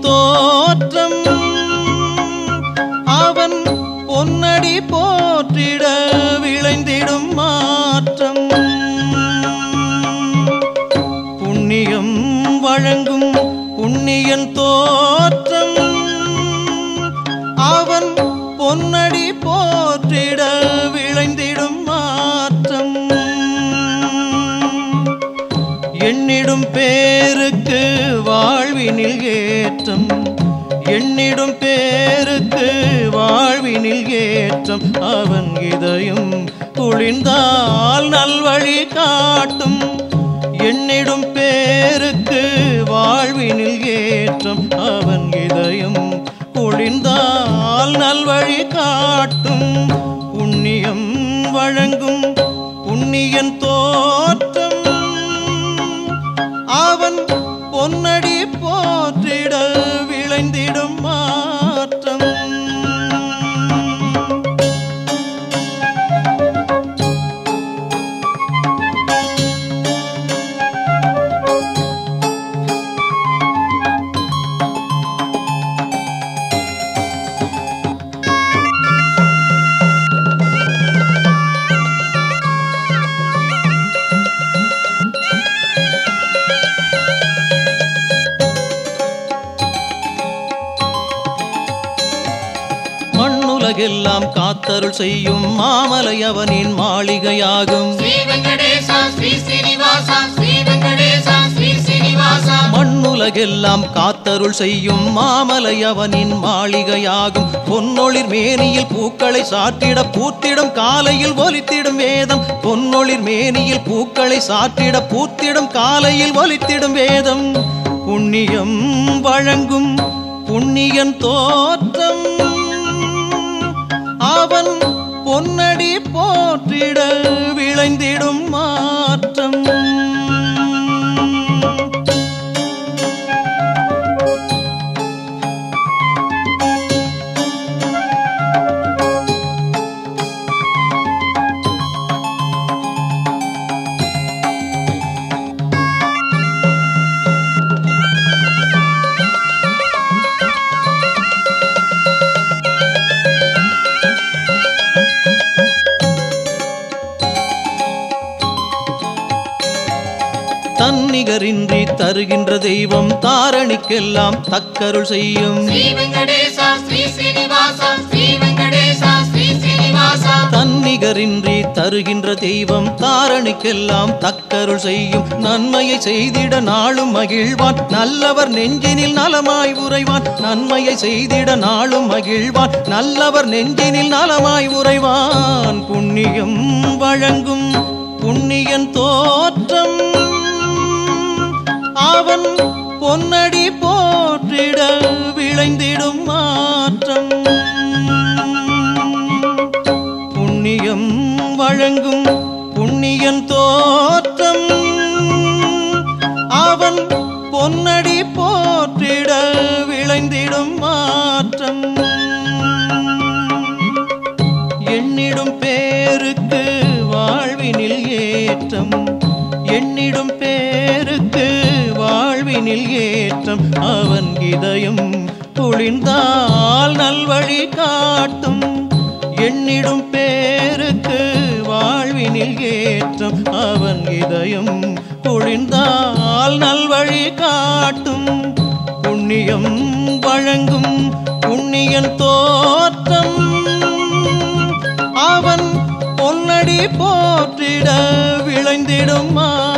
தோற்றம். அவன் பொன்னடி போற்றிட விளைந்திடும் மாற்றம். புண்ணியம் வழங்கும் புண்ணியன் தோற்றம். அவன் பொன்னடி போற்றிட விளைந்திடும் மாற்றம். எண்ணிடும் பேருக்கு வாழ்வினில் ஏற்றம் எண்ணிடும் பேருக்கு வாழ்வினில் ஏற்றம் அவன் இதயம் குளிர்ந்தால் நல்வழி காட்டும். எண்ணிடும் பேருக்கு வாழ்வினில் ஏற்றம் அவன் இதயம் குளிர்ந்தால் நல்வழி காட்டும். புண்ணியம் வழங்கும் புண்ணியன் தோற்ற உலகெல்லாம் காத்தருள் செய்யும் மாமலை அவனின் மாளிகையாகும். மண்ணுலகெல்லாம் காத்தருள் செய்யும் மாமலை அவனின் மாளிகையாகும். பொன்னொளிர் மேனியில் பூக்களை சாற்றிட பூத்திடும் காலையில் ஒலித்திடும் வேதம். பொன்னொளிர் மேனியில் பூக்களை சாற்றிட பூத்திடும் காலையில் ஒலித்திடும் வேதம். புண்ணியம் வழங்கும் புண்ணியன் தோற்றம். அவன் பொன்னடி போற்றிட விளைந்திடும் மா நிகரின்றி தருகின்ற தெய்வம் தாரணிக்கெல்லாம் தக்கருள் செய்யும். தன்னிகரின்றி தருகின்ற தெய்வம் தாரணிக்கெல்லாம் தக்கருள் செய்யும். நன்மையை செய்திட நாளும் மகிழ்வான். நல்லவர் நெஞ்சினில் நலமாய் உறைவான். நன்மையை செய்திட நாளும் மகிழ்வான். நல்லவர் நெஞ்சினில் நலமாய் உறைவான். புண்ணியம் வழங்கும் புண்ணியன் தோற்றம். அவன் பொன்னடி போற்றிட விளைந்திடும் மாற்றம். புண்ணியம் வழங்கும் புண்ணியன் தோற்றம். அவன் பொன்னடி போற்றிட விளைந்திடும் மாற்றம். இதயம் துளிந்தால் நல்வழி காட்டும். எண்ணிடும் பேருக்கு வாழ்வினில் ஏற்றம். அவன் இதயம் துளிந்தால் நல்வழி காட்டும். புண்ணியம் வழங்கும் புண்ணியன் தோற்றம். அவன் பொன்னடி போற்றிட விளைந்திடுமா